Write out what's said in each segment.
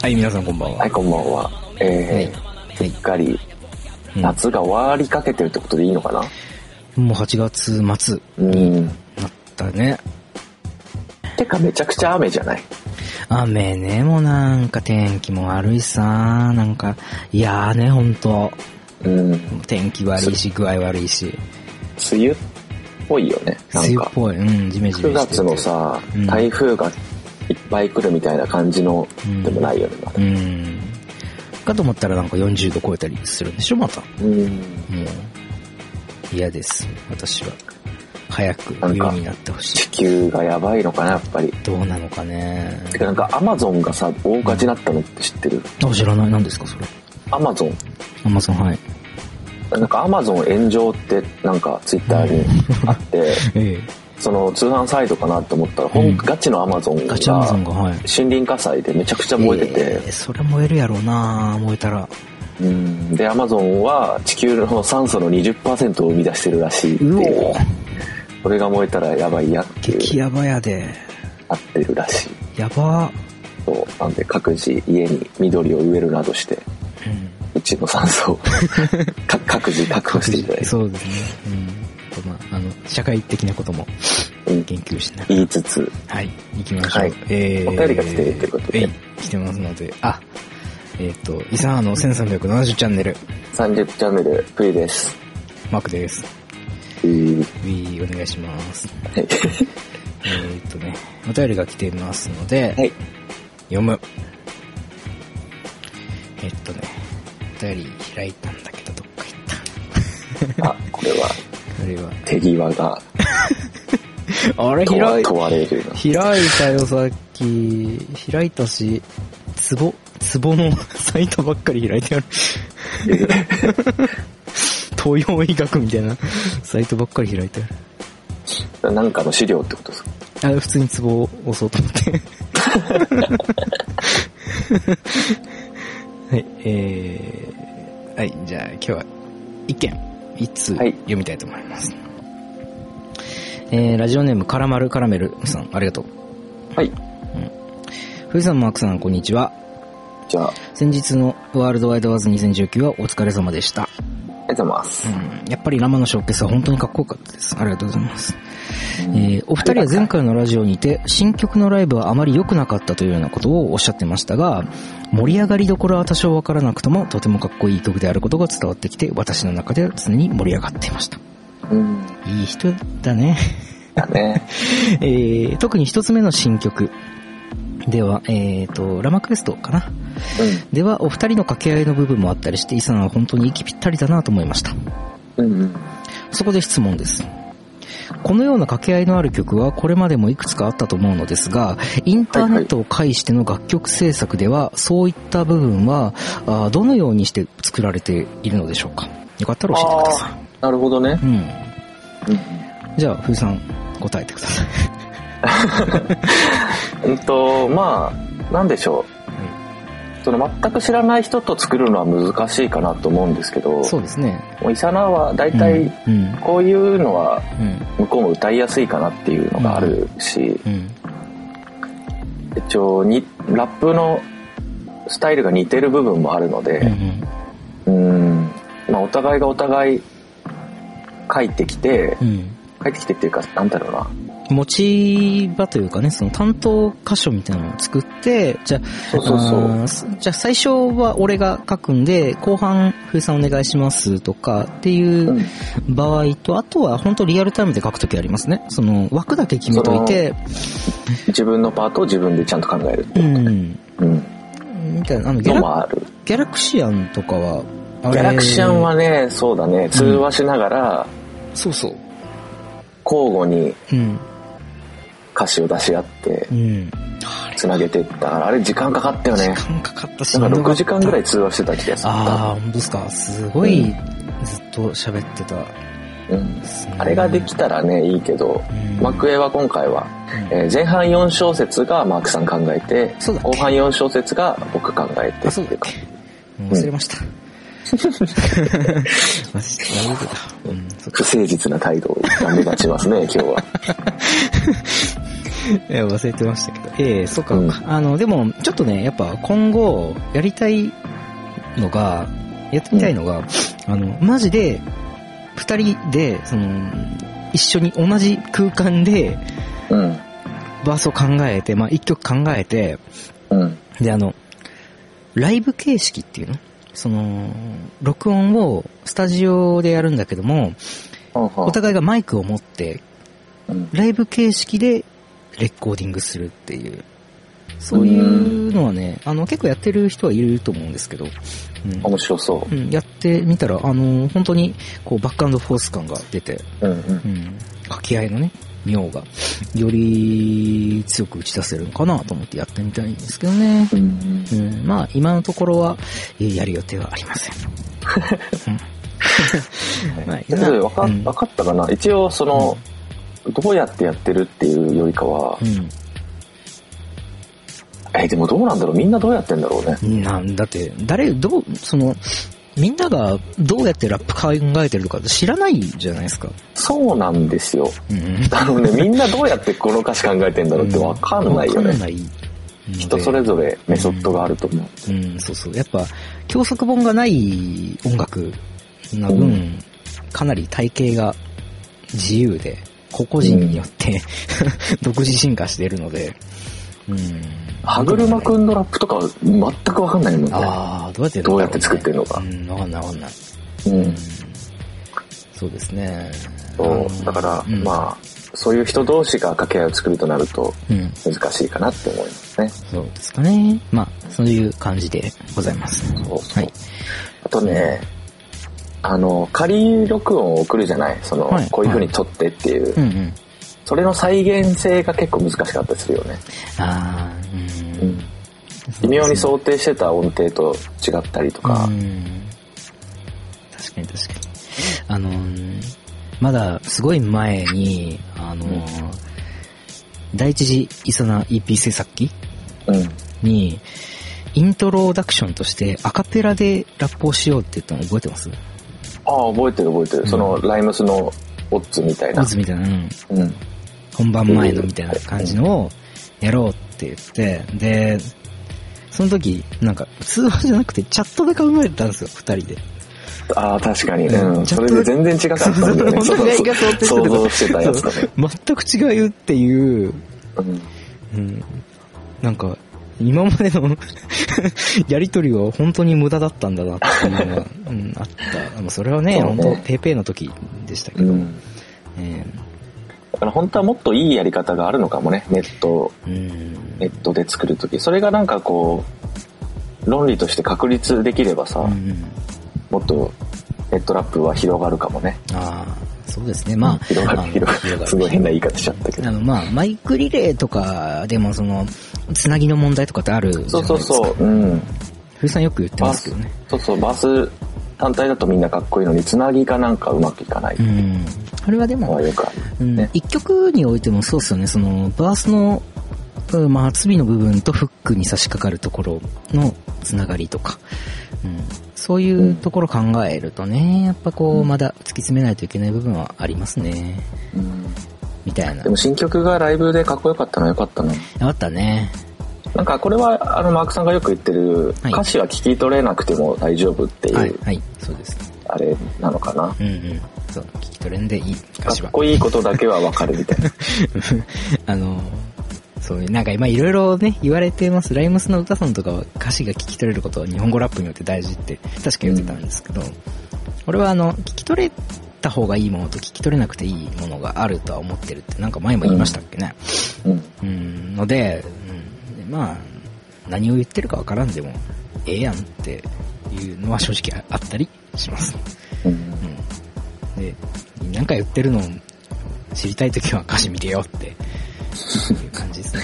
はい、皆さんこんばんは。はい、こんばんは。えー、すっかり夏が終わりかけてるってことでいいのかな？もう8月末うん。なったね。てかめちゃくちゃ雨じゃない？雨ね、もうなんか天気も悪いさ、なんか、いやーね、ほんと。うん。天気悪いし、具合悪いし。梅雨っぽいよね。梅雨っ。ぽい。うん、ジメジメして9て。月のさうん、台風がいっぱい来るみたいな感じのうんでもないよね、まだうん。かと思ったらなんか40度超えたりするんでしょ、また。もうん。う、嫌です。私は。早く冬になってほしい地。球がやばいのかな、やっぱり。どうなのかね。てかなんかアマゾンがさ、大火事になったのって知ってる？あ、知らない。何ですか、それ。アマゾン。アマゾン、はい。なんかアマゾン炎上ってなんかツイッターにあって、ええ。その通販サイトかなって思ったら、ほうんんガチのアマゾンが。森林火災でめちゃくちゃ燃えてて、えーそれ燃えるやろうな燃えたら。うんでアマゾンは地球の酸素の20%を生み出してるらしいっていうおこれが燃えたらやばいやっていう激ヤバやで。なってるらしいやば。そうなんで各自家に緑を植えるなどしてうちの酸素を。か各自確保していただいてそうですね。うん。まあ、あの、社会的なこともうん。研究しながら。言いつつ。はい、行きましょう。はい。えー、お便りが来てるということで。えい、来てますので、あ、えっ、と、イサーの1370チャンネル、30チャンネルプリです。マークです。えー。ウィーお願いします。はい。えっとね、お便りが来ていますので、はい。読む。えっとね、お便り開いたんだけど、どっか行っあこれはた。あれは、手際が あれ問わ開い問われるな開いたよ、さっき。開いたし、ツボ、ツボの サイトばっかり開いてある。東洋医学みたいなサイトばっかり開いてある。なんかの資料ってことですか？あ、普通にツボを押そうと思って。はい、えー、はい、じゃあ今日は一件、一通はい読みたいと思います。えー、ラジオネームカラマルカラメルさん、ありがとう。はい藤さん、マークさん、こんにちは。じゃああ先日のワールドワイドワーズ2019はお疲れ様でした。りがとうございますうん、やっぱり生のショーケースは本当にかっこよかったです。ありがとうございます。えーお二人は前回のラジオにて、新曲のライブはあまり良くなかったというようなことをおっしゃってましたが、盛り上がりどころは多少わからなくとも、とてもかっこいい曲であることが伝わってきて、私の中では常に盛り上がっていました。うんいい人だね。だね えー特に一つ目の新曲では、えっ、と、ラマクエストかな。うでは、お二人の掛け合いの部分もあったりして、イさんは本当に息ぴったりだなと思いました。んうんうんそこで質問です。このような掛け合いのある曲はこれまでもいくつかあったと思うのですが、インターネットを介しての楽曲制作では、そういった部分は、あーどのようにして作られているのでしょうかよかったら教えてくださああなるほどねい。うん。うんじゃあ、ふうさん、答えてください。うんとまあなんでしょうその全く知らない人と作るのは難しいかなと思うんですけどそうですね。もうイサナは大うん体うん。こういうのはうん。向こうも歌いやすいかなっていうのがあるし、うん。一応にラップのスタイルが似てる部分もあるのうん。うでん。うんまあお互いがお互い書いてきてうん。書いてきてっていうかなんだろうな持ち場というかね、その担当箇所みたいなのを作って、じゃあ、そうそうそうじゃあ最初は俺が書くんで、後半、ふうさんお願いしますとかっていううん場合と、あとは本当リアルタイムで書くときありますね。その枠だけ決めといて、自分のパートを自分でちゃんと考えるってういうか、ん。うん、みたいな、あのギャラ、ギャラクシアンとかは、ギャラクシアンはねそうだね通話しながらそうそう。交互にうん。歌詞を出し合ってうん。つなげてったからあれ時間かかったよね時間かかったし、なんか6時間ぐらい。い通話してた気がするああ、本当ですか。すごい、ずっと喋ってた。うん、あれができたらねいいけど、うんマクエは今回は、うんえー前半4小節がマークさん考えて後半4小節が僕考えてっっていうか忘れました。マジで、なるほど。うん、不誠実な態度が目立ちますね、今日は。忘れてましたけど。ええそうか、うんあの、でも、ちょっとね、やっぱ今後、やりたいのが、やってみたいのが、あの、マジで、二人で、その、一緒に同じ空間で、うん。バースを考えて、まあ、一曲考えて、うん。で、あの、ライブ形式っていうの？その、録音をスタジオでやるんだけども、お互いがマイクを持って、うんライブ形式でレコーディングするっていう、そういうのはね、あの、結構やってる人はいると思うんですけど、うん。面白そう。ん、やってみたら、あの、本当に、こう、バックアンドフォース感が出て、う。うんうん。うん、掛け合いのね、妙が、より強く打ち出せるのかなと思ってやってみたいんですけどね。うんうん、まあ、今のところは、えーやる予定はありません。うん。まあえわかかったかな？一応、その、どうやってやってるっていうよりかは、うんえ、でもどうなんだろう？みんなどうやってんだろうね。なんだって、誰、どう、その、みんながどうやってラップ考えてるとか知らないじゃないですか。そうなんですよ。うん。あのね、みんなどうやってこの歌詞考えてんだろうってわかんないよね。わかんない。人それぞれメソッドがあると思う。うん、そうそう。やっぱ、教則本がない音楽な分、うんかなり体系が自由で、個々人によって、独自進化しているので、うん。歯車くんのラップとか全くわかんないもんね。ああ、どうやってどうやって作ってるのかう。ん、わかんないわかんない。ううんん。そうですね。そう。だから、うんまあ、そういう人同士が掛け合いを作るとなるとうん。難しいかなって思いますね。そうですかね。まあ、そういう感じでございます。そうそう。はい。あとね、あの、仮録音を送るじゃない？その、はいこういう風に撮ってっていう、うんうん。それの再現性が結構難しかったりするよね。ああ、う。うんん。微妙に想定してた音程と違ったりとかう、ん確かに確かに。あのー、まだすごい前に、あのー、第一次イソナ EP 制作機うん。に、イントロダクションとしてアカペラでラップをしようって言ったの覚えてます？ああ、覚えてる覚えてる。その、ライムスのオッズみたいなオ。ズみたいな、うんうん。本番前のみたいな感じのをやろうって言って、で、その時、なんか、通話じゃなくてチャットで考えてたんですよ、二人で。ああ、確かに。うんうん。それで全然違かったんだよね。お互いが想定してた想像してたやつだね。全く違うっていう、うん。うん、なんか、今までの やりとりは本当に無駄だったんだなっていうのが、うん、あった。まあそれはね、ね本当ペーペーの時でしたけど、うん。えだから本当はもっといいやり方があるのかもね。ネット、ーうんネットで作るとき。それがなんかこう、論理として確立できればさ、うんもっとネットラップは広がるかもね。ああ、そうですね。まあ、広がる、広がる。すごい変な言い方しちゃったけど。あの、まあ、マイクリレーとかでも、その、つなぎの問題とかってあるじゃないですか。そうそうそう。うん。古さんよく言ってますけどね。、そうそう、バース単体だとみんなかっこいいのに、つなぎがなんかうまくいかないうん。あれはでも。うんね一曲においてもそうですよね。その、バースの、うんまあ、厚みの部分とフックに差し掛かるところのつながりとか、うん、そういうところ考えるとね、やっぱこう、まだ突き詰めないといけない部分はありますね。うんみたいな。でも新曲がライブでかっこよかったのはよかったな。あったね。なんかこれはあのマークさんがよく言ってる、はい歌詞は聞き取れなくても大丈夫っていう、はい、はい、そうです。あれなのかな？うんうん。そう、聞き取れんでいい歌詞は。かっこいいことだけはわかるみたいな。あの、そうなんか今いろいろね、言われてます。ライムスの歌さんとかは歌詞が聞き取れることは日本語ラップによって大事って確か言ってたんですけど、俺はあの、聞き取れた方がいいものと聞き取れなくていいものがあるとは思ってるってなんか前も言いましたっけね。うん。うん、ので、うん、でまあ、何を言ってるかわからんでも、ええやんっていうのは正直あったりします。うんうん。で、なんか言ってるのを知りたいときは歌詞見てよっていう感じですね。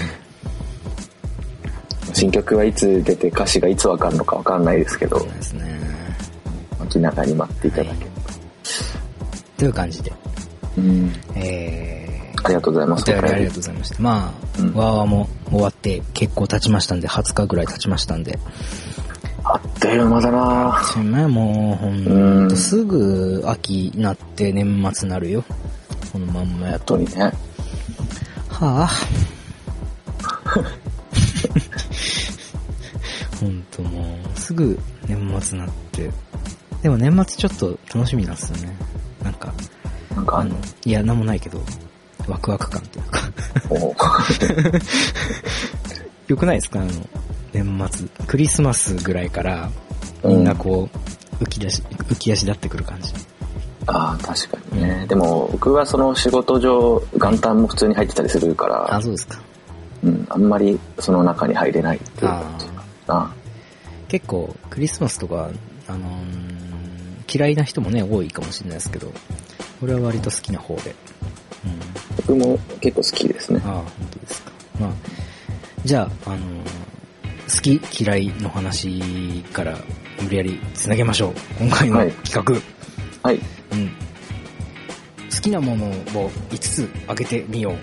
新曲はいつ出て歌詞がいつわかるのかわかんないですけどそう、ですね。気長に待っていただければ。という感じで、うん。えー、ありがとうございます。お便りありがとうございました。まあ、うんわーわーも終わって結構経ちましたんで、20日ぐらい経ちましたんで、あっという間だなすまもう、ほうんんと、すぐ秋になって年末なるよ。このまんまやと。本当にね。はあ。ほんともう、すぐ年末なって。でも年末ちょっと楽しみなんですよね。なんか、なんかあの？いや、なんもないけど、ワクワク感というか。お よくないですか？あの、年末。クリスマスぐらいから、みんなこう、浮き出し、浮き足立ってくる感じ。ああ、確かにね。でも、僕はその仕事上、元旦も普通に入ってたりするかあ、ら、そうですか。うん、あんまりその中に入れないっていうあ感じかな。結構、クリスマスとか、あのー嫌いな人もね、多いかもしれないですけど、俺は割と好きな方で。うん。僕も結構好きですね。ああ、本当ですか。まあ、じゃあ、あのー好き嫌いの話から無理やりつなげましょう。今回のはい企画。はい。うん。好きなものを5つ挙げてみよ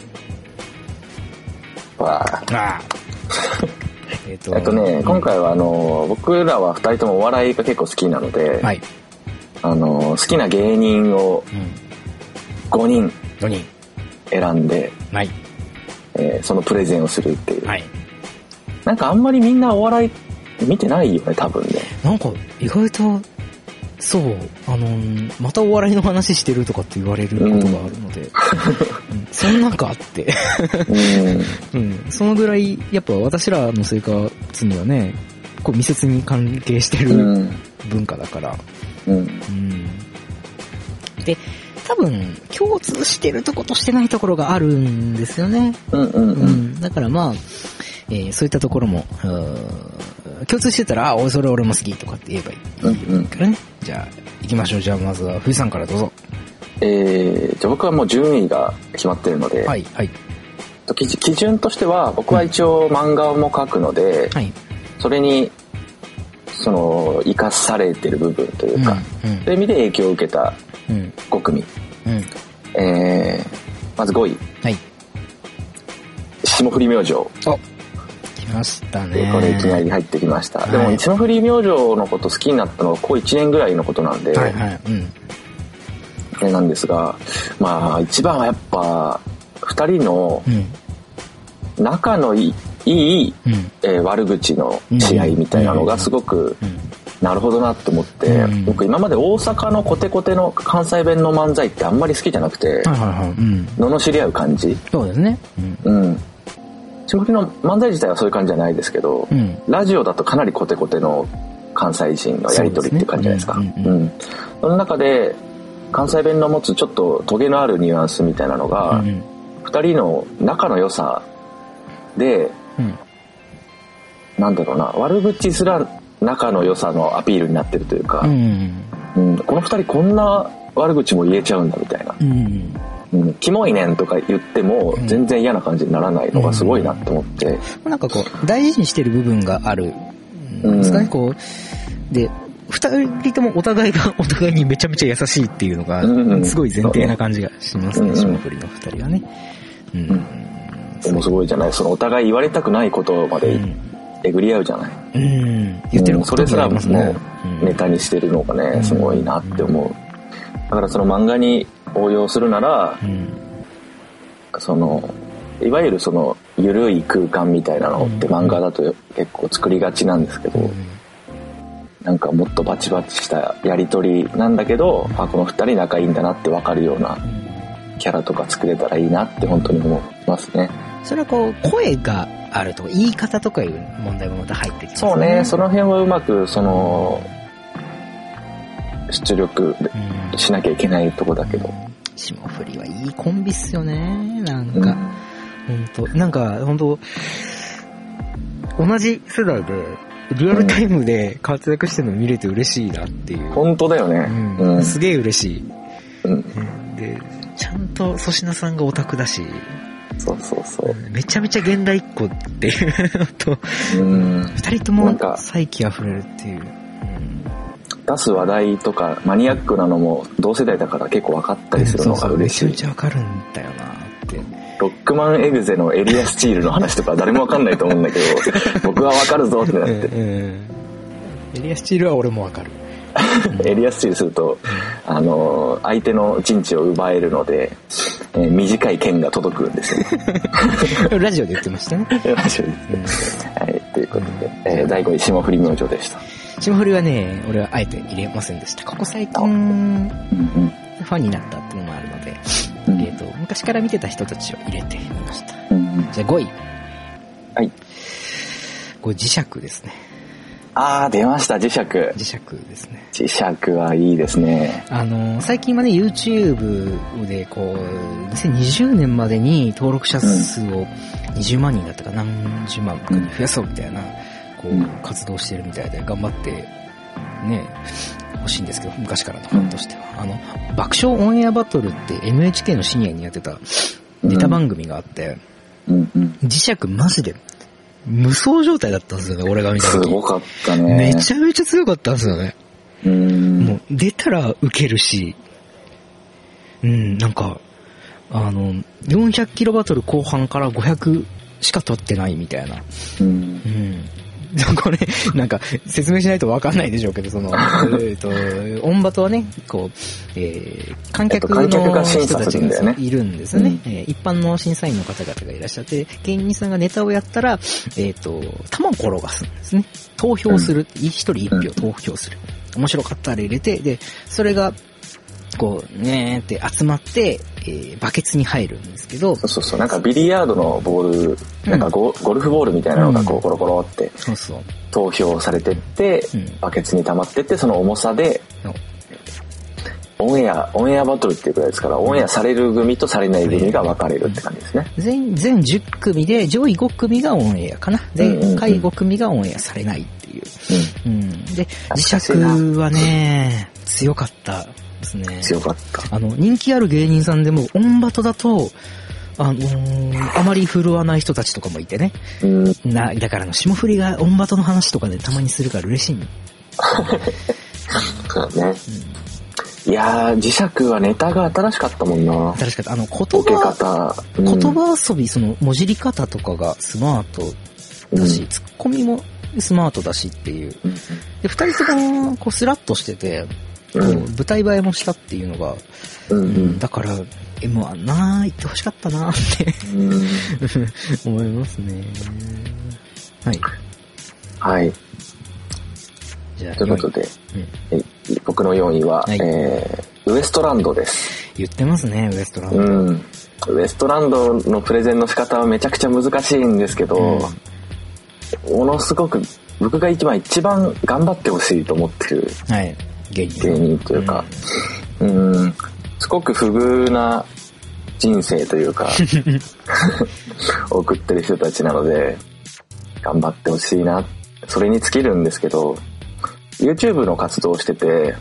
う。わあ。ああ。えっとえっとね、うん今回はあの、僕らは二人ともお笑いが結構好きなので、はい。あの、好きな芸人をうん。5人4人。選んで、はい。えーそのプレゼンをするっていう。はい。なんかあんまりみんなお笑い見てないよね、多分ね。なんか、意外と、そう、あのーまたお笑いの話してるとかって言われることがあるので、うんそんなんかあって、うん。うん、そのぐらい、やっぱ私らの生活にはね、こう密接に関係してるうん。文化だから、うん。うん。で、多分、共通してるとことしてないところがあるんですよね。うんうん。だからまあ、えーそういったところも、共通してたら、あ、おそれ俺も好きとかって言えばいいうんうん。からね。じゃあ、行きましょう。じゃあまずは、冬さんからどうぞ。えー、じゃあ僕はもう順位が決まってるので、はい、はい、基基準としては僕は一応漫画も描くので、はい。それにその生かされてる部分というか、うん、そういう意味で影響を受けたうん、5組、うん。えー、まず5位はい。霜降り明星お来ましたね。これいきなり入ってきました、はいでも霜降り明星のこと好きになったのはここ1年ぐらいのことなんで、はい、はい、うん。あれなんですがまあ一番はやっぱ2人のうん、仲のいいうん、えー悪口の試合みたいなのがすごくうん。なるほどなって思って、うん僕今まで大阪のコテコテの関西弁の漫才ってあんまり好きじゃなくて、はい、はい、はい。うん。罵り合う感じそうですね。うん。うん霜降りの漫才自体はそういう感じじゃないですけど、うん。ラジオだとかなりコテコテの関西人のやり取りって感じじゃないですかそうんうんその中で関西弁の持つちょっとトゲのあるニュアンスみたいなのが、うん。2人の仲の良さでうん。なんだろうな悪口すら仲の良さのアピールになってるというか、うん。うんこの2人こんな悪口も言えちゃうんだみたいなうん。「うん、キモいねん」とか言ってもうん。全然嫌な感じにならないのがすごいなって思って、なんかこう、大事にしてる部分があるんですかね、うん。こう。で、二人ともお互いが お互いにめちゃめちゃ優しいっていうのがうん。う、んすごい前提な感じがしますね、うんうん霜降りの二人はね。うん。うん。でもすごいじゃない？そのお互い言われたくないことまでうんえぐり合うじゃない、うん。言ってるうん。それすらありますね。ネタにしてるのがうんねすごいなって思う。だからその漫画に応用するならうん。そのいわゆるその緩い空間みたいなのって漫画だと結構作りがちなんですけど、なんかもっとバチバチしたやり取りなんだけどあこの2人仲いいんだなって分かるようなキャラとか作れたらいいなって本当に思いますね。それはこう、声があるとか、言い方とかいう問題もまた入ってきますそうね。その辺はうまくその出力うん。しなきゃいけないとこだけど、霜降りはいいコンビっすよね。なんうん。か、本当。なんか、本当同じ世代で、リアルタイムで活躍してるの見れて嬉しいなっていう。本当だよね。うん。うん。すげえ嬉しい。うん。で、ちゃんと粗品さんがオタクだし、そうそうそう。めちゃめちゃ現代っ子っていう。のと、うん。二人とも再起溢れるっていう。出す話題とかマニアックなのも同世代だから結構分かったりするのが嬉しいめちゃめちゃわかるんだよなって。ロックマンエグゼのエリアスチールの話とか誰も分かんないと思うんだけど 僕は分かるぞってなってうんうんエリアスチールは俺もわかる。エリアスチールすると、あの、相手の陣地を奪えるので、えー短い剣が届くんですよね。ラジオで言ってましたね。ラジオですはい、ということで、えー第5位、霜降り明星でした。霜降りはね、俺はあえて入れませんでした。ここ最近。ファンになったっていうのもあるので、うんえっ、と、昔から見てた人たちを入れてみました。じゃあ5位。はい。これ磁石ですね。あー、出ました、磁石。磁石ですね。磁石はいいですね。あの、最近はね、YouTube で、こう、2020年までに登録者数を20万人だったか何十万かに増やそうみたいな、こう活動してるみたいで、頑張って、ね、欲しいんですけど、昔からのファンとしては。あの、爆笑オンエアバトルって NHK の深夜にやってたネタ番組があって。磁石マジで無双状態だったんですよね、俺が見た時。すごかったね。めちゃめちゃ強かったんですよね。うん。もう出たら受けるし、うん、なんか、あの、400キロバトル後半から500しか取ってないみたいな。うん。うん。これ、なんか、説明しないとわかんないでしょうけど、その、えっと、オンバトはね、こう、えー、観客の人たちがいるんですよね、うんえー一般の審査員の方々がいらっしゃって、芸人さんがネタをやったら、えっ、と、玉を転がすんですね。投票する。一人一票投票する。面白かったら入れて、で、それが、こう、ねーって集まって、えーバケツに入るんですけど、そうそうそう。なんかビリヤードのボール、なんかゴ,、ゴルフボールみたいなのがこうんうコロコロってそうそう。投票されてって、うんバケツに溜まってって、その重さで、オンエア、オンエアバトルっていうくらいですから、オンエアされる組とされない組が分かれるって感じですね。全、全10組で上位5組がオンエアかな。で、うんうんうん下位5組がオンエアされないっていう。うん。で、懐磁かしいな石はね、強かったですね。強かった。あの、人気ある芸人さんでも、オンバトだと、あのーあまり振るわない人たちとかもいてね。うん。な、だからあの、霜降りがオンバトの話とかでたまにするから嬉しいの。そうだね。いやー、磁石はネタが新しかったもんな。新しかった。あの、言葉、方。うん言葉遊び、その、文字り方とかがスマートだし、うんツッコミもスマートだしっていう。うんで、二人とも、こう、スラッとしてて、舞台映えもしたっていうのが、うんううんんだから、M1 なぁ、行ってほしかったなぁってうん思いますね。はい。はい。じゃあ、ということで、4位うん、え僕の4位は、はいえー、ウエストランドです。言ってますね、ウエストランド。うん。ウエストランドのプレゼンの仕方はめちゃくちゃ難しいんですけど、ものすごく僕が一番一番頑張ってほしいと思ってるはい。芸人。というか、うん、すごく不遇な人生というか、送ってる人たちなので、頑張ってほしいな。それに尽きるんですけど、YouTube の活動をしてて、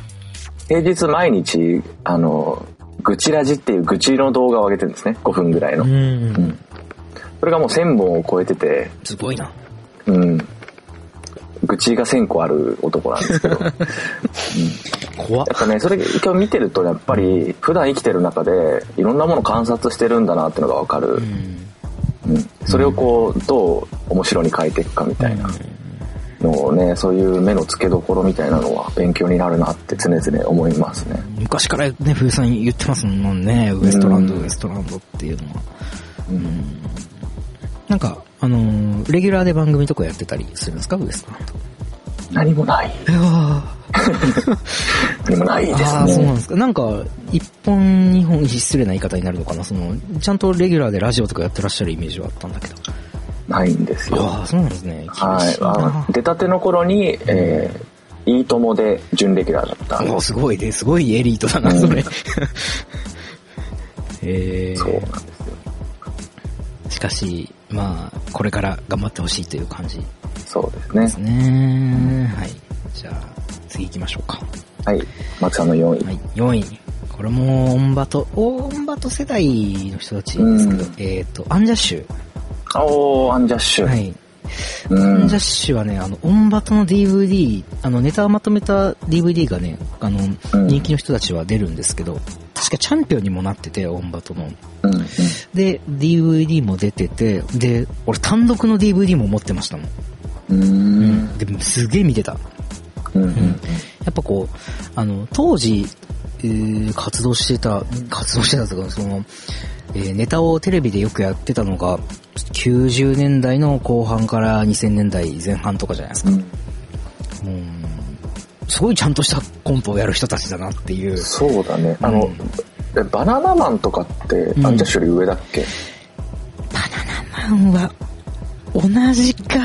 平日毎日、あの、愚痴ラジっていう愚痴の動画を上げてるんですね。5分ぐらいのう。ん。それがもう1000本を超えてて、すごいな。うん。愚痴が1000個ある男なんですけど。怖っやっぱね、それ今日見てるとやっぱり普段生きてる中でいろんなものを観察してるんだなっていうのがわかるう。ん。うん。それをこう、どう面白に変えていくかみたいなのをね、そういう目の付けどころみたいなのは勉強になるなって常々思いますね。昔からね、冬さん言ってますもんね、ウエストランド、うんウエストランドっていうのは。うん。なんか、あのーレギュラーで番組とかやってたりするんですか、ウエストランド。何もない。いやー何もないですああ、そうなんね。ですか。なんか、一本、二本、失礼な言い方になるのかな。その、ちゃんとレギュラーでラジオとかやってらっしゃるイメージはあったんだけど。ないんですよ。ああ、そうなんですね。厳はい出たての頃に、えー、いいともで準レギュラーだったおすごいね、すごいエリートだな、うんそれ。えー、そうなんですよ。しかし、まあ、これから頑張ってほしいという感じそうですね。ね。はい。じゃあ、次行きましょうか。はい。マクさんの4位。はい、4位。これも、オンバト、オンバト世代の人たちですけど、うんえっ、と、アンジャッシュ。おー、アンジャッシュ。はい。うんジャッ。シュはね、あの、オンバトの DVD、あの、ネタをまとめた DVD がね、あの、うん人気の人たちは出るんですけど、確かチャンピオンにもなってて、オンバトの。うんうんで、DVD も出てて、で、俺単独の DVD も持ってましたもん。うーん。で、すげえ見てた。うんうんやっぱこう、あの、当時、えー活動してた、活動してたとか、その、えーネタをテレビでよくやってたのが、90年代の後半から2000年代前半とかじゃないですか。うん。うんすごいちゃんとしたコントをやる人たちだなっていう。そうだね。あの、うんえバナナマンとかって、んアンジャッシュより上だっけ、バナナマンは、同じか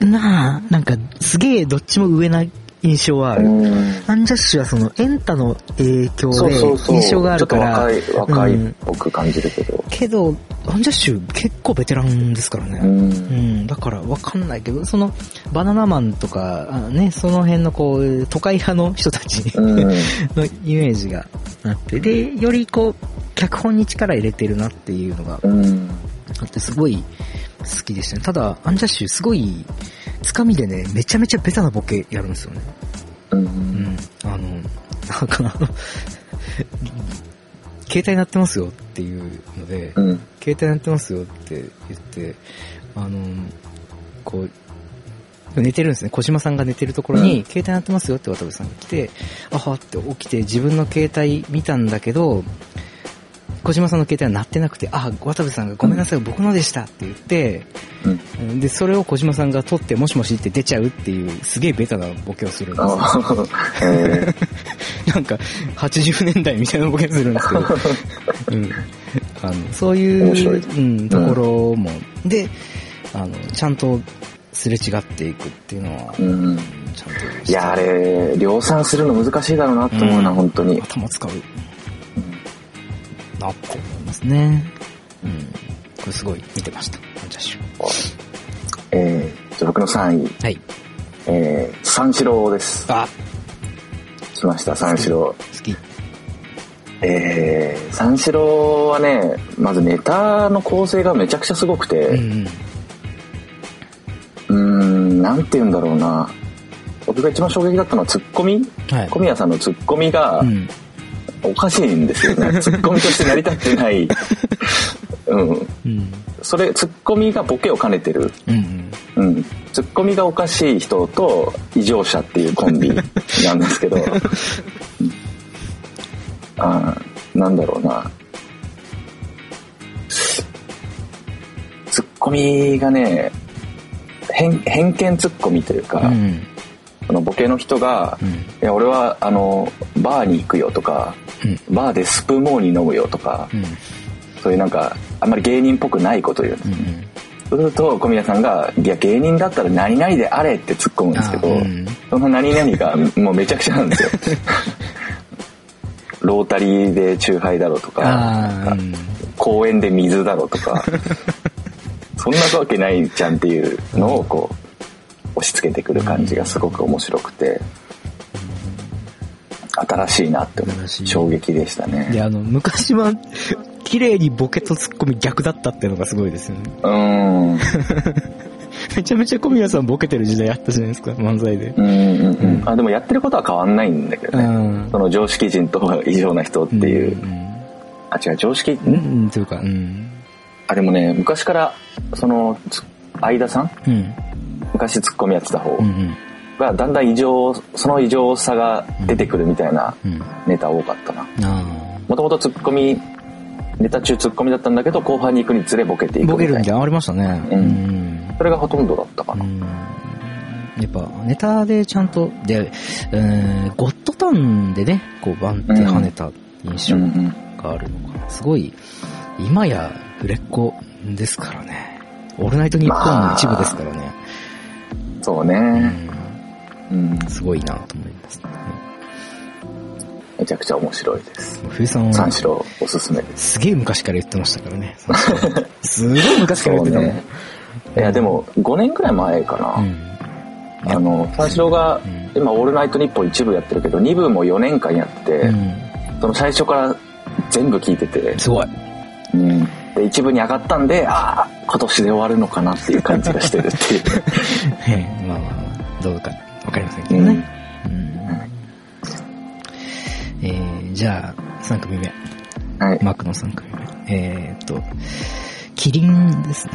ななんか、すげえどっちも上な印象はある。うん。アンジャッシュはそのエンタの影響そうそうそう。で印象があるから、ちょっと若い、若いっうんぽく感じるけど。けど、アンジャッシュ結構ベテランですからね。う。うんん、だからわかんないけど、その、バナナマンとか、あね、その辺のこう、都会派の人たちうん。のイメージがあって、で、よりこう、脚本に力入れてるなっていうのがうん。あって、すごい好きでしたね。ただ、アンジャッシュすごい、つかみでね、めちゃめちゃベタなボケやるんですよね。う。うんん。あの、なんかあの、携帯鳴ってますよっていうので、うん。携帯鳴ってますよって言って、あの、こう、寝てるんですね。小島さんが寝てるところに、うん携帯鳴ってますよって渡部さんが来て、あはって起きて自分の携帯見たんだけど、小島さんの携帯は鳴ってなくて、あ、渡部さんがごめんなさい、僕のでしたって言って、うん。で、それを小島さんが取って、もしもしって出ちゃうっていう、すげえベタなボケをするんです なんか、80年代みたいなボケするんですけど、うん。あの、そういう、うん、ところも、で、あの、ちゃんとすれ違っていくっていうのは、ーうん。ちゃんと。いや、あれ、量産するの難しいだろうなって思うな、うん本当に。頭使うなって思いますね。うん。これすごい見てました。アンジャッシュ。えー、じゃあ僕の3位、はい。えー、三四郎です。あ、来ました、三四郎。好き。えー、三四郎はね、まずネタの構成がめちゃくちゃすごくて、うんうーん、なんて言うんだろうな。僕が一番衝撃だったのはツッコミうん。はい。小宮さんのツッコミがうん。おかしいんですよね。ツッコミとして成り立ってない。うん。うん。それ、ツッコミがボケを兼ねてる。うん。うん。ツッコミがおかしい人と異常者っていうコンビなんですけど、うんあーなんだろうな。ツッコミがね、偏偏見ツッコミというか、うん。そのボケの人が、うん。いや、俺は、あの、バーに行くよとか、うん。バーでスプーンモーニー飲むよとか、うん。そういうなんか、あんまり芸人っぽくないことを言うんです。うん。そうすると、小宮さんが、いや、芸人だったら何々であれって突っ込むんですけど、あうんその何々がもうめちゃくちゃなんですよ。ロータリーでチューハイだろうとか。公園で水だろうとか、そんなわけないじゃんっていうのをこう、押し付けてくる感じがすごく面白くて、新しいなって思う衝撃でしたね。で、あの、昔は、綺麗にボケとツッコミ逆だったっていうのがすごいですよね。うーん。めちゃめちゃ小宮さんボケてる時代あったじゃないですか、漫才で。うんうんうん。あ、でもやってることは変わんないんだけどね。んその常識人と異常な人っていう。ん。あ、違う、常識、うん、うん、というか、うん。あ、でもね、昔から、その、つ相田さん？うん。昔ツッコミやってた方うん、うん。が、だんだん異常、その異常さが出てくるみたいなうん。ネタ多かったな。あもともとツッコミ、ネタ中ツッコミだったんだけど、後半に行くにつれボケていあ。く。ボケるみたいなのありましたね。うんん。それがほとんどだったかな。うん。やっぱ、ネタでちゃんと、で、えー、ゴッドタンでね、こう、バンって跳ねた印象。があるのかな。すごい、今や売れっ子ですからね。オールナイトニッポンの一部ですからね。そうね。うん。うん、すごいなと思います、ね。めちゃくちゃ面白いです。冬さんは三、四郎おすすめです。すげえ昔から言ってましたからね。すごい昔から言ってたもん。ねいや、でも、5年くらい前かな。うん。あの、三四郎がうん、今、オールナイトニッポン一部やってるけど、2部も4年間やって、うん。その最初から全部聞いてて、すごい。うん。で、一部に上がったんで、ああ、今年で終わるのかなっていう感じがしてるっていう。ええまあまあまあ、どうかわかりませんけどね。うんえー、じゃあ、3組目。はい。マークの3組目。えーっと、キリンですね。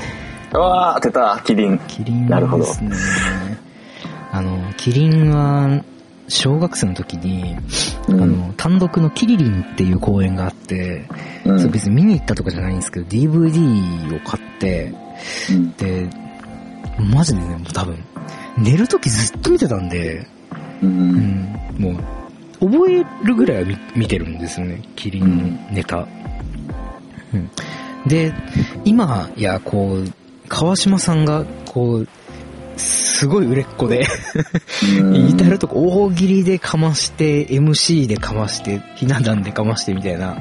うわー、出た、キリン。キリンなるほどですね。あの、キリンは、小学生の時に、うんあの、単独のキリリンっていう公演があって、うんそれ別に見に行ったとかじゃないんですけど、DVD を買って、うんで、マジでね、もう多分、寝る時ずっと見てたんで、う。うんん、もう、覚えるぐらいは見見てるんですよね、キリンのネタ。うん。で、今や、こう、川島さんが、こう、すごい売れっ子で、至るとこ大喜利でかまして、MC でかまして、ひな壇でかましてみたいな。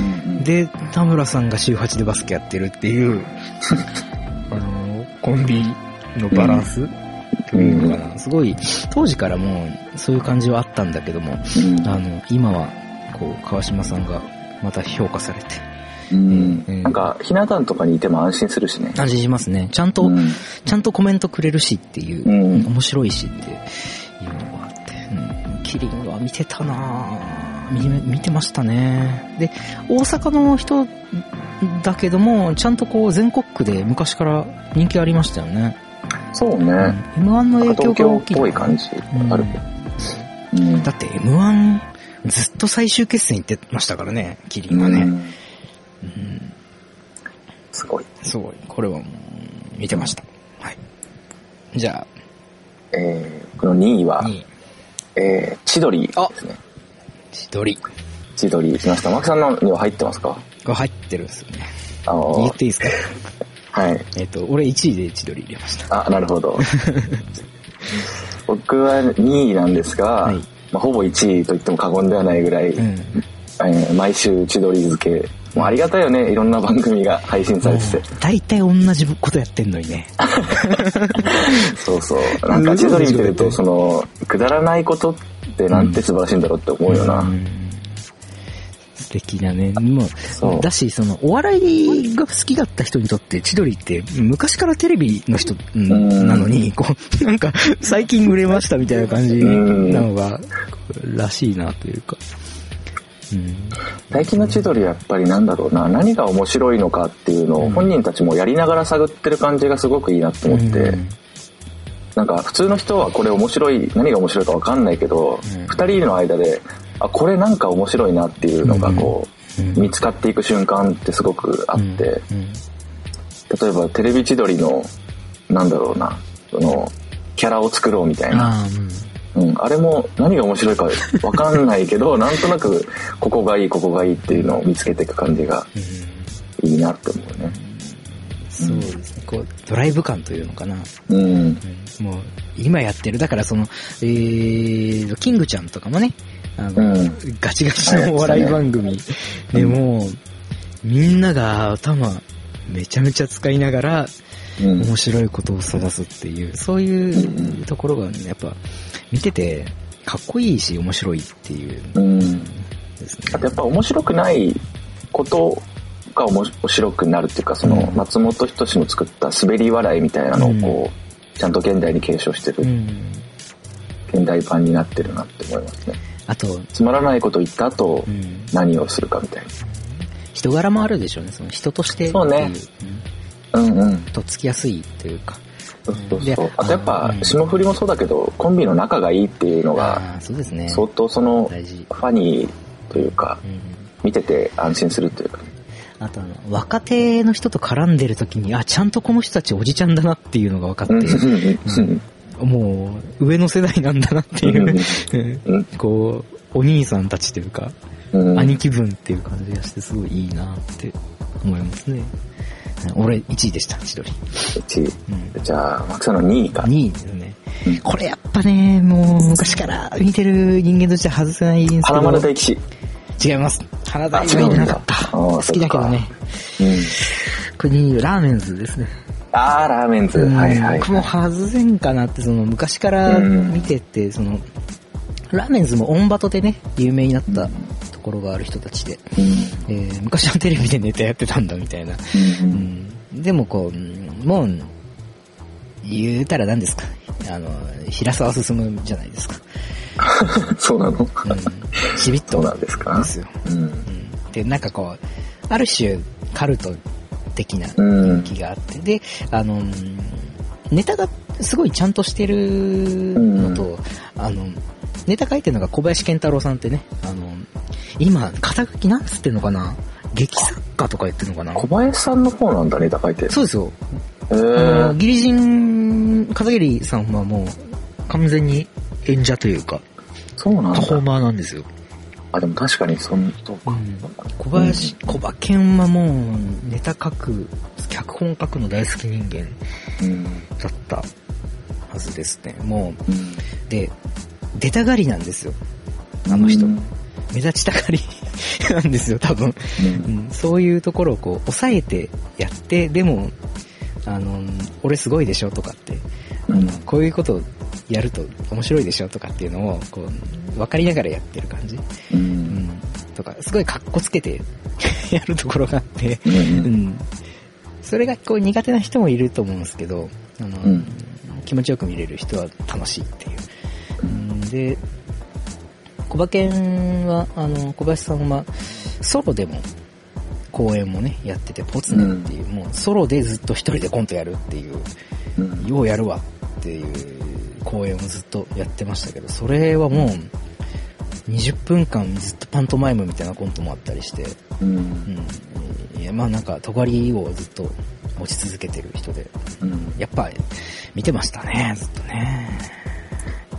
うんで、田村さんが週8でバスケやってるっていう、あの、コンビのバランス、というのかな。すごい、当時からもうそういう感じはあったんだけども、うんあの、今は、こう、川島さんがまた評価されて、うんうんなんか、ひな壇とかにいても安心するしね。安心しますね。ちゃんと、うんちゃんとコメントくれるしっていう、うん面白いしっていうのがあって、うん、キリンは見てたなぁ見見てましたね。で、大阪の人だけども、ちゃんとこう全国区で昔から人気ありましたよね。そうね。うん、M1 の影響東京っが大きい。ぽい感じあるけど。うんだって M1 ずっと最終決戦行ってましたからね、キリンはね。うんうんすごい。すごい。これはもう見てました。はい。じゃえーこの2位あ、は、2位。えー千鳥ですね。千鳥。千鳥来ました。マキさんのには入ってますか？が入ってるんですよね。あの言っていいですか？はい。えっ、と、俺1位で千鳥入れました。あ、なるほど。僕は2位なんですが、はいまあ、ほぼ1位と言っても過言ではないぐらい、うん。えー毎週千鳥漬け。もうありがたいよね。いろんな番組が配信されてて。大体同じことやってんのにね。そうそう。なんか千鳥見てると、その、くだらないことってなんて素晴らしいんだろうって思うよな。ん素敵なね。もう、だし、その、お笑いが好きだった人にとって、千鳥って、昔からテレビの人なのに、こう、なんか、最近売れましたみたいな感じなのが、らしいなというか。うん。最近の千鳥はやっぱりなんだろうな、何が面白いのかっていうのを本人たちもやりながら探ってる感じがすごくいいなと思って、うんなんか普通の人はこれ面白い、何が面白いかわかんないけど、うん二人の間で、あ、これなんか面白いなっていうのがこう、うん見つかっていく瞬間ってすごくあって、うん例えばテレビ千鳥の、なんだろうな、その、キャラを作ろうみたいな。うん。うん、あれも何が面白いかわかんないけど、なんとなくここがいい、ここがいいっていうのを見つけていく感じがうんいいなって思うね。そうですね。こう、ドライブ感というのかな。うん。うんもう、今やってる、だからその、えーと、キングちゃんとかもね、あの、うんガチガチのお笑い番組でも、みんなが頭めちゃめちゃ使いながら、うん。面白いことを探すっていう、そういうところがね、やっぱ、見てて、かっこいいし、面白いっていう、うん。あ。とやっぱ面白くないことが面白くなるっていうか、その、うん松本人志の作った滑り笑いみたいなのをこう、ちゃんと現代に継承してる、うん。現代版になってるなって思いますね。あと、つまらないこと言った後、うん。何をするかみたい人柄もあるでしょうね、その人として。そうねうんな。うんうん。とっつきやすいというか。そうそうでそう。あとやっぱう、ん霜降りもそうだけど、コンビの仲がいいっていうのが、そうですね。相当その。ファニーというか、うん。見てて安心するというか、あとあの、若手の人と絡んでる時に、あ、ちゃんとこの人たちおじちゃんだなっていうのが分かって、うんもう、上の世代なんだなっていう、うん こう、お兄さんたちというか、うん兄貴分っていう感じがして、すごいいいなって思いますね。俺1位でした、千鳥。一位うん。じゃあ、マキさんの2位か。2位ですねうん。これやっぱね、もう昔から見てる人間としては外せないんですけ花ど。丸大吉。違います。花大はなかった。好きだけどね。うん。これ2位、ラーメンズですね。あー、ラーメンズ。うんはいはい。僕も外せんかなって、その昔から見てて、その、ラーメンズもオンバトでね、有名になったところがある人たちで、うん。えー昔はテレビでネタやってたんだみたいな。ううんん、でもこう、うんもう、言うたら何ですか？あの、平沢進むじゃないですか。そうなの？うん、ちびっとそうなんですか？ですよ。うん。うん、で、なんかこう、ある種、カルト的なうん。気があって、で、あの、ネタがすごいちゃんとしてるのと、あの、ネタ書いてるのが小林健太郎さんってね、あの、今、肩書きなんつってんのかな？劇作家とか言ってんのかな？小林さんの方なんだ、ネタ書いて。そうですよ。へあの、ー。ギリ人、片桐さんはもう、完全に演者というか、そうなんパフォーだ。マーなんですよ。あ、でも確かに、そん、そうか。小林、小馬健はもう、ネタ書く、脚本書くの大好き人間うん。だったはずですね。もうん。う、で、出たがりなんですよ。あの人。うん目立ちたがり なんですよ、多分。うん、そういうところをこう、抑えてやって、でも、あの、俺すごいでしょとかって、うん。こういうことをやると面白いでしょとかっていうのを、こう、分かりながらやってる感じ。う。うんん。とか、すごい格好つけて やるところがあって、うん。それがこう苦手な人もいると思うんですけど、あの、うん気持ちよく見れる人は楽しいっていう。うん、で、小馬犬は、あの、小林さんは、ソロでも、公演もね、やってて、ポツネっていう、もうソロでずっと一人でコントやるっていう、うん。ようやるわっていう公演をずっとやってましたけど、それはもう、20分間ずっとパントマイムみたいなコントもあったりして、うん。うん。いや、まあなんか、尖りをずっと持ち続けてる人で、うん。やっぱ、見てましたね、ずっとね。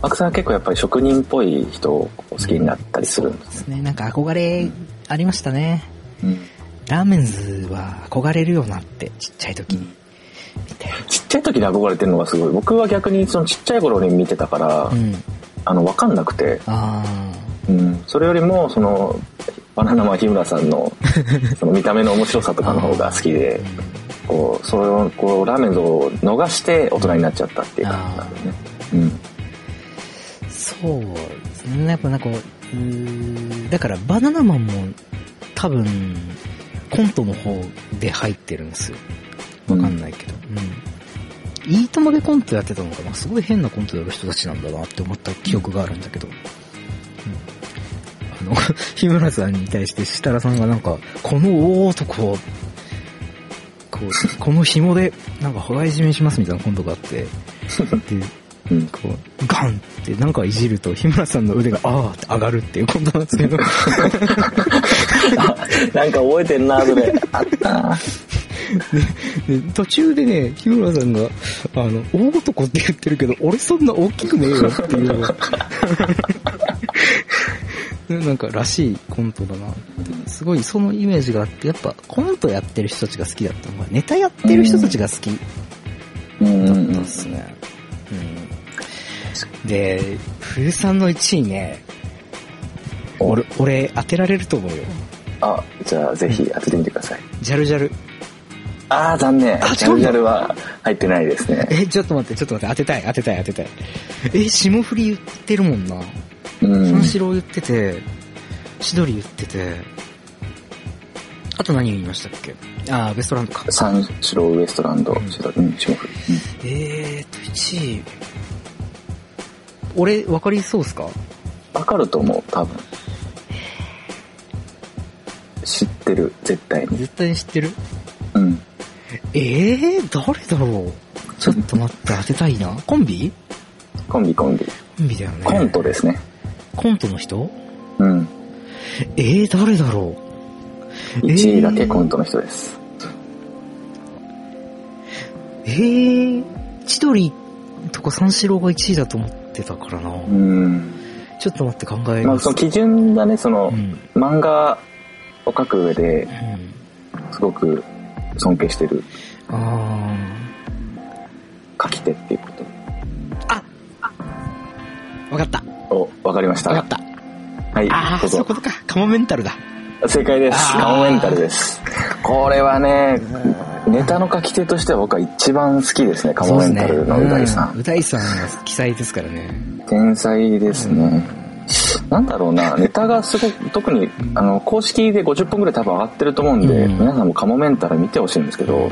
マクさんは結構やっぱり職人っぽい人を好きになったりするんでですすね。なんか憧れありましたね。うん。ラーメンズは憧れるよなって、ちっちゃい時に。ちっちゃい時に憧れてるのがすごい。僕は逆にそのちっちゃい頃に見てたから、うん。あの、わかんなくて、あうん。それよりも、その、バナナマン日村さんの、その見た目の面白さとかの方が好きで、こう、それを、こう、ラーメンズを逃して大人になっちゃったっていう感じなんでね。うん。あ、そうですね。やっぱなんかだからバナナマンも多分、コントの方で入ってるんですよ。わかんないけど。うん。いいともでコントやってたのかなすごい変なコントやる人たちなんだなって思った記憶があるんだけど。うん、あの、日村さんに対して設楽さんがなんか、この大男を、こう、この紐で、なんか、羽交い締めしますみたいなコントがあって、で、うん。こう、ガンってなんかいじると、日村さんの腕があーって上がるっていうコントなんですけど、なんか覚えてんな、それ。あったな。で途中でね、日村さんが、あの、大男って言ってるけど、俺そんな大きくねえよっていう なんか、らしいコントだな。すごいそのイメージがあって、やっぱコントやってる人たちが好きだったのが、ネタやってる人たちが好きうんだったっすね。うん。で、冬さんの1位ね、俺、俺当てられると思うよ。あ、じゃあぜひ当ててみてください。ジャルジャル。あー、残念。あジャルジャルは入ってないですね。え、ちょっと待って、ちょっと待って、当てたい、当てたい、当てたい。え、霜降り言ってるもんな。うん三。四郎言ってて、千鳥言ってて、あと何言いましたっけ？あー、ベストランドか。三四郎ウエストランド、うん霜降り。えーと、1位。俺、わかりそうっすか？わかると思う、多分。知ってる、絶対に。絶対に知ってる？うん。えー、誰だろう？ちょっと待って、当てたいな。コンビ？コンビコンビ。コンビだよね。コントですね。コントの人？うん。えー、誰だろう？1位だけコントの人です。えー、千鳥とか三四郎が1位だと思ってたからな。うん。ちょっと待って考えまあ、ます。その基準がね、そのう、ん。漫画を描く上でうん。すごく尊敬してるあ書き手っていうこー。あわかった。とを分かりました。わかった。はい、あー、どうぞそういうことか。カモメンタルだ。正解です。カモメンタルです。これはね、ネタの書き手としては僕は一番好きですね、カモメンタルのう大さん。う大さんは記載ですからね。天才ですね。なんだろうな、ネタがすごく、特に、あの、公式で50本ぐらい多分上がってると思うんで、うん皆さんもカモメンタル見てほしいんですけど、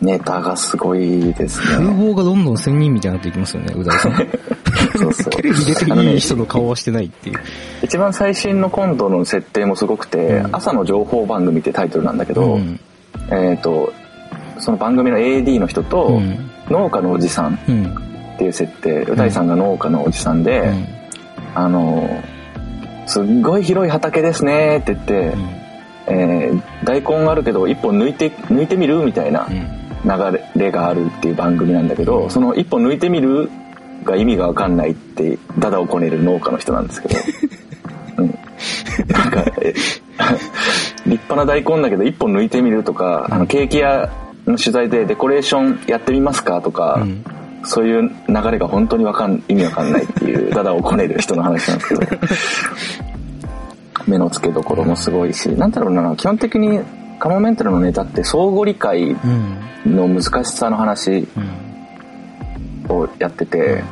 ネタがすごいです風ね。貌がどんどん仙人みたいになっていきますよね、う大さん。そうそう テレビ出てあのねいい人の顔はしてないっていう。一番最新のコントの設定もすごくて、うん朝の情報番組ってタイトルなんだけど、うん。えっ、と、その番組の AD の人と、うん。農家のおじさんうん。っていう設定、う大さんが農家のおじさんで、あの、すっごい広い畑ですねって言って、えー大根あるけど一本抜いて、抜いてみるみたいなうん。流れがあるっていう番組なんだけど、その一本抜いてみるが意味がわかんないって、ダダをこねる農家の人なんですけど、うん。なんか、え立派な大根だけど一本抜いてみるとか、あの、ケーキ屋の取材でデコレーションやってみますかとか、うんそういう流れが本当にわかん、意味わかんないっていう、ダダをこねる人の話なんですけど、目の付けどころもすごいし、なんだろうな、基本的にカモメンタルのネタって相互理解うん。の難しさの話うん。をやってて、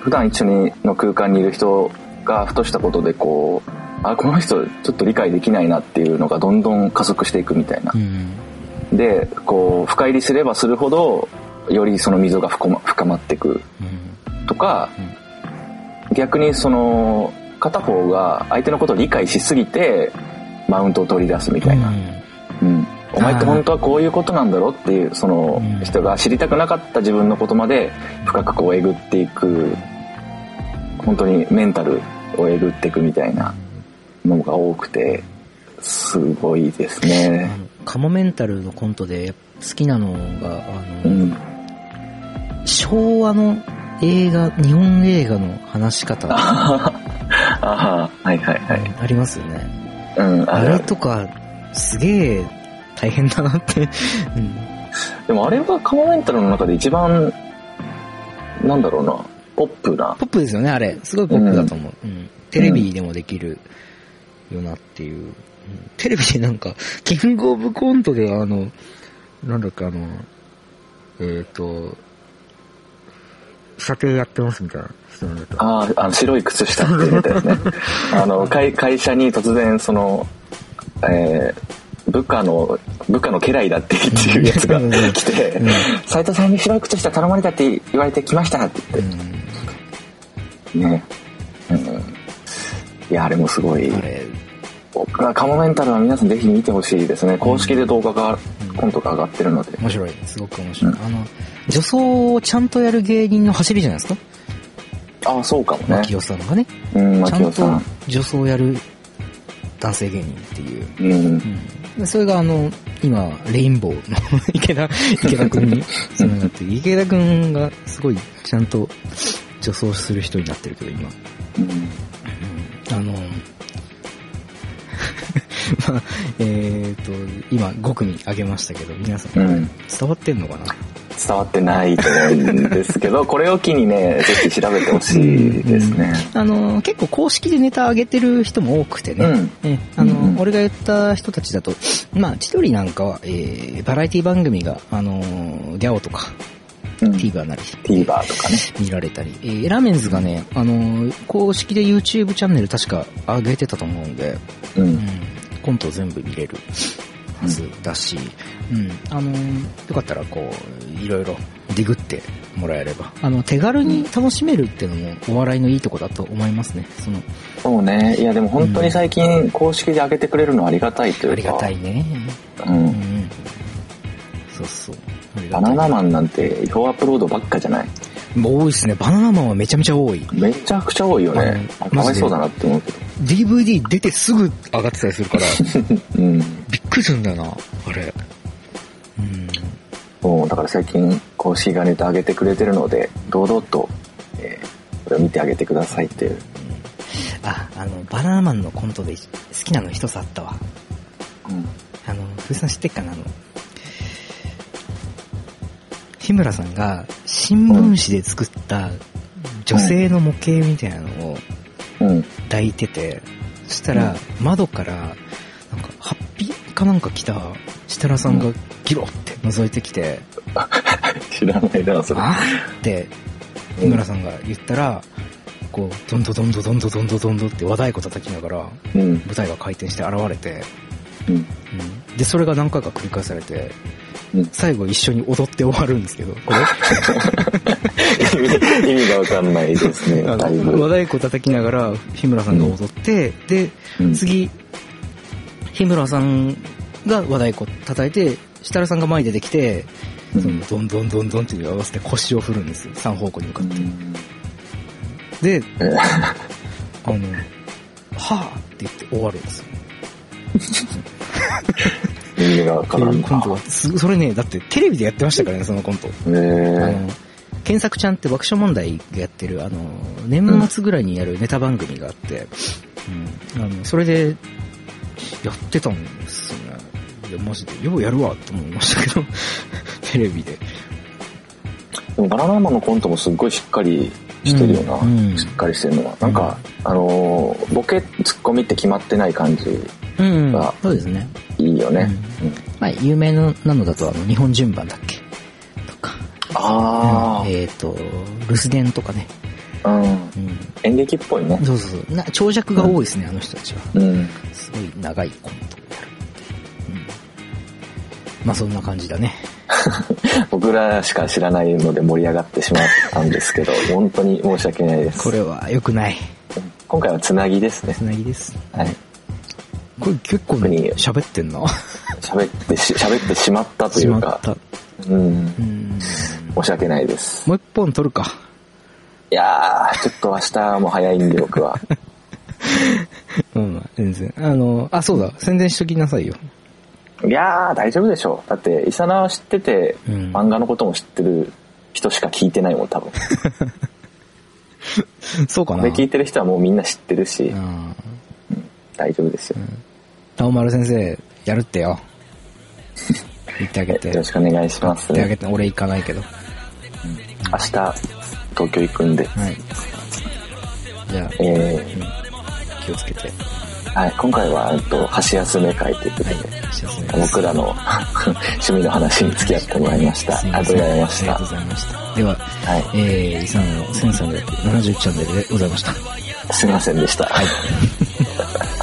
普段一緒にの空間にいる人がふとしたことでこう、あ、この人ちょっと理解できないなっていうのがどんどん加速していくみたいなう。ん。で、こう、深入りすればするほど、よりその溝が深まっていくうん。とか、逆にその、片方が相手のことを理解しすぎて、マウントを取り出すみたいな。うん。お前って本当はこういうことなんだろっていう、そのうん人が知りたくなかった自分のことまで深くこうえぐっていく、本当にメンタルをえぐっていくみたいなのが多くて、すごいですあね。の、カモメンタルのコントで好きなのが、あの、うん。昭和の映画、日本映画の話し方、あああ、はいはいはい。りますよね。うん、あれとか、すげえ大変だなって。うん。でもあれはカモメンタルの中で一番、なんだろうな、ポップな。ポップですよね、あれ。すごいポップだと思う。うん。テレビでもできるよなっていう。うんテレビでなんか、キングオブコントであの、なんだっけあの、えっ、と、査定やってますみたいな人なんだった。ああ、あの白い靴下って出たやつね。あの、会会社に突然その、えー部下の、部下の家来だっていうやつがうん来てうん、斉藤さんに白い靴下頼まれたって言われて来ましたってう言って、ん。ね。うん。いや、あれもすごい。僕はカモメンタルは皆さんぜひ見てほしいですね。公式で動画が、コントが上がってるので。面白い。すごく面白い。うんあの、女装をちゃんとやる芸人の走りじゃないですか？ああ、そうかもね牧。雄さんがね。うん、ちゃんと。女装をやる男性芸人っていう。うん。うんでそれがあの、今、レインボーの 池田、池田くんに繋がってる、池田くんがすごいちゃんと女装する人になってるけど、今。うんあの、まあ、えっ、と、今5組あげましたけど、皆さん。伝わってんのかな？伝わってないと思うんですけど、これを機にね、ぜひ調べてほしいですね。あの、結構公式でネタ上げてる人も多くてね。うんえあの、うんうん俺が言った人たちだと、まあ、千鳥なんかは、えー、バラエティ番組が、あの、ギャオとか、うん。TVer なり、TVer とかね。見られたり、えー、ラーメンズがね、あの、公式で YouTube チャンネル確か上げてたと思うんで、う。うんん、コント全部見れるはずだし、うん、あの、よかったらこう、いろいろディグってもらえれば、あの、手軽に楽しめるっていうのもお笑いのいいとこだと思いますね。その、そうね。いや、でも本当に最近公式で上げてくれるのはありがたいというか。ありがたいね。う。うんん。そうそう。バナナマンなんて違法アップロードばっかじゃない？もう多いですね。バナナマンはめちゃめちゃ多い。めちゃくちゃ多いよね。かわいそうだなって思うけど。DVD 出てすぐ上がってたりするから、うん。びっくりするんだよな、あれ。うん。もうだから最近公式がネタ上げてくれてるので、堂々と、えーこれを見てあげてくださいっていう。あ、あの、バナナマンのコントで好きなの一つあったわ。うん。あの、ふうさん知ってっかな？あの、日村さんが新聞紙で作った女性の模型みたいなのをうん。抱いてて、そしたら窓から、なんか、ハッピーかなんか来た設楽さんがギロって覗いてきて、知らないな、それ。あ？ーって日村さんが言ったら、こう、どんどどんどどんどどんどどんどって和太鼓叩きながらうん。舞台が回転して現れて、うん。うん。で、それが何回か繰り返されて、うん。最後一緒に踊って終わるんですけど、これ。意味がわかんないですね、あだいの和ぶ。太鼓叩きながら日村さんが踊って、で、うん。次、日村さんが和太鼓叩いて、設楽さんが前に出てきて、うんそのどんどんどんどんっていう合わせて腰を振るんですよ。三方向に向かって。うんで、えあの、はぁって言って終わるんですよ。意味がわからんコントがあってすそれね、だってテレビでやってましたからね、そのコント。へあえの、検索ちゃんって爆笑問題がやってる、あの、年末ぐらいにやるネタ番組があって、うん、あの、それで、やってたんですよね。いや、マジで、ようやるわと思いましたけど、テレビで。でもバナナマンのコントもすっごいしっかりしてるよな、うんうんしっかりしてるのは。なんか、あのーボケ、ツッコミって決まってない感じ、うんあそうですね。いいよね。うんうんまあ、有名なのだと、あの、日本順番だっけ？とか。あうんえっ、と、留守電とかね。あ、うん。うん。演劇っぽいね。そうそうそう。な長尺が多いですね、あの人たちは。うん。すごい長いコントまあそんな感じだね。僕らしか知らないので盛り上がってしまったんですけど、本当に申し訳ないです。これは良くない。今回はつなぎですねつ。なぎです。はい。これ結構特にね、喋ってんな。喋ってし、喋ってしまったというか っ、た。うん。うん。申し訳ないです。もう一本取るか。いやー、ちょっと明日も早いんで僕は。うん、全然。あの、あ、そうだ、宣伝しときなさいよ。いやー、大丈夫でしょう。だって、イサナは知ってて、うん漫画のことも知ってる人しか聞いてないもん、多分。そうかな。これ聞いてる人はもうみんな知ってるし、うん。大丈夫ですよ。タオマル先生、やるってよ。言ってあげて。よろしくお願いしますね。言ってあげて、俺行かないけど。明日、東京行くんで。はい。じゃあ、え気をつけて。ー、はい、今回は、えっと、箸休め会ということで、幸せです僕らの 趣味の話に付き合ってもらいました。ありがとうございましたありがとう。ございました。では、はいえー、イサンの1370チャンネルでございました。すいませんでした。はい。